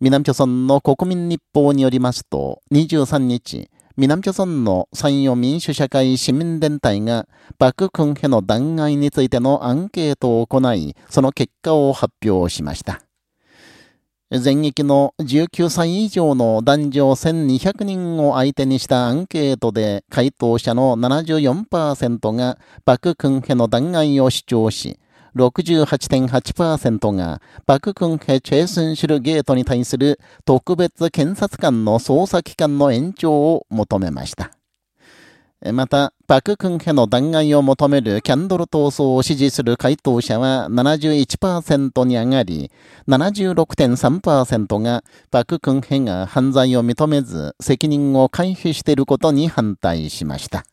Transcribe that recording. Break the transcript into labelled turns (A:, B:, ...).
A: 南朝村の国民日報によりますと、23日、南朝村の山陽民主社会市民連隊が、パククンヘの弾劾についてのアンケートを行い、その結果を発表しました。全域の19歳以上の男女1200人を相手にしたアンケートで回答者の74%がパククンヘの弾劾を主張し、68.8%がパククンヘチェイスンシルゲートに対する特別検察官の捜査期間の延長を求めました。また、パククンヘの弾劾を求めるキャンドル闘争を支持する回答者は71%に上がり、76.3%がパククンヘが犯罪を認めず責任を回避していることに反対しました。